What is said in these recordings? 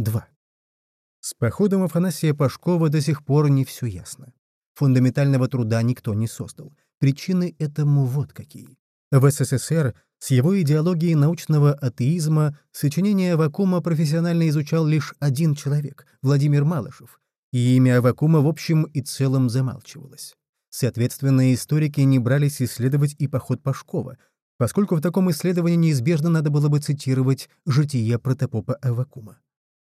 2. С походом Афанасия Пашкова до сих пор не все ясно. Фундаментального труда никто не создал. Причины этому вот какие. В СССР с его идеологией научного атеизма сочинение Авакума профессионально изучал лишь один человек — Владимир Малышев, и имя Авакума в общем и целом замалчивалось. Соответственно, историки не брались исследовать и поход Пашкова, поскольку в таком исследовании неизбежно надо было бы цитировать «Житие протопопа Авакума».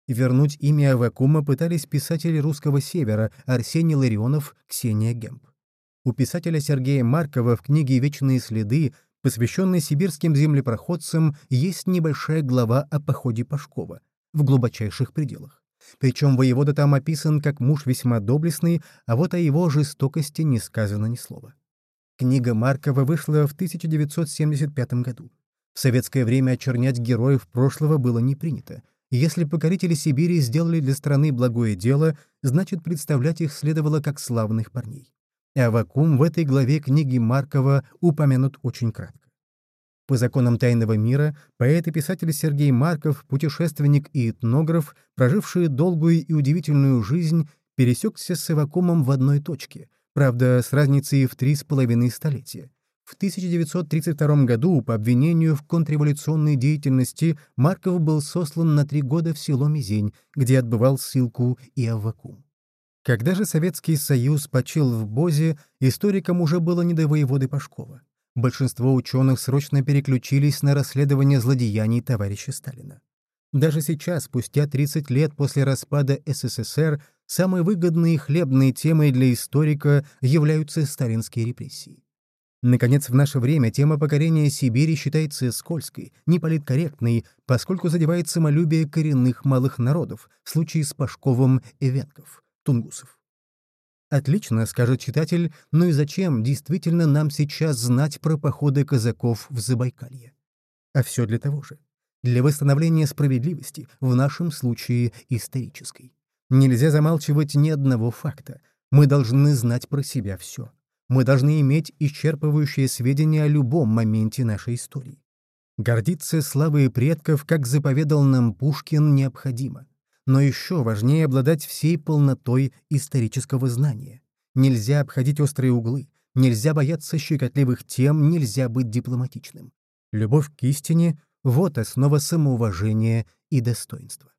Вернуть имя Авакума пытались писатели русского севера Арсений Ларионов, Ксения Гемп. У писателя Сергея Маркова в книге «Вечные следы», посвященной сибирским землепроходцам, есть небольшая глава о походе Пашкова в глубочайших пределах. Причем воевода там описан как муж весьма доблестный, а вот о его жестокости не сказано ни слова. Книга Маркова вышла в 1975 году. В советское время очернять героев прошлого было не принято. Если покорители Сибири сделали для страны благое дело, значит, представлять их следовало как славных парней. Авакум в этой главе книги Маркова упомянут очень кратко. По законам тайного мира, поэт и писатель Сергей Марков, путешественник и этнограф, проживший долгую и удивительную жизнь, пересекся с Авакумом в одной точке, правда, с разницей в три с половиной столетия. В 1932 году по обвинению в контрреволюционной деятельности Марков был сослан на три года в село Мизень, где отбывал ссылку и Аввакум. Когда же Советский Союз почил в Бозе, историкам уже было не до воеводы Пашкова большинство ученых срочно переключились на расследование злодеяний товарища Сталина. Даже сейчас, спустя 30 лет после распада СССР, самой выгодной и хлебной темой для историка являются сталинские репрессии. Наконец, в наше время тема покорения Сибири считается скользкой, неполиткорректной, поскольку задевает самолюбие коренных малых народов, в случае с Пашковым и Венков, тунгусов. Отлично, скажет читатель, но и зачем действительно нам сейчас знать про походы казаков в Забайкалье? А все для того же. Для восстановления справедливости, в нашем случае исторической. Нельзя замалчивать ни одного факта. Мы должны знать про себя все. Мы должны иметь исчерпывающие сведения о любом моменте нашей истории. Гордиться славой предков, как заповедал нам Пушкин, необходимо. Но еще важнее обладать всей полнотой исторического знания. Нельзя обходить острые углы, нельзя бояться щекотливых тем, нельзя быть дипломатичным. Любовь к истине — вот основа самоуважения и достоинства.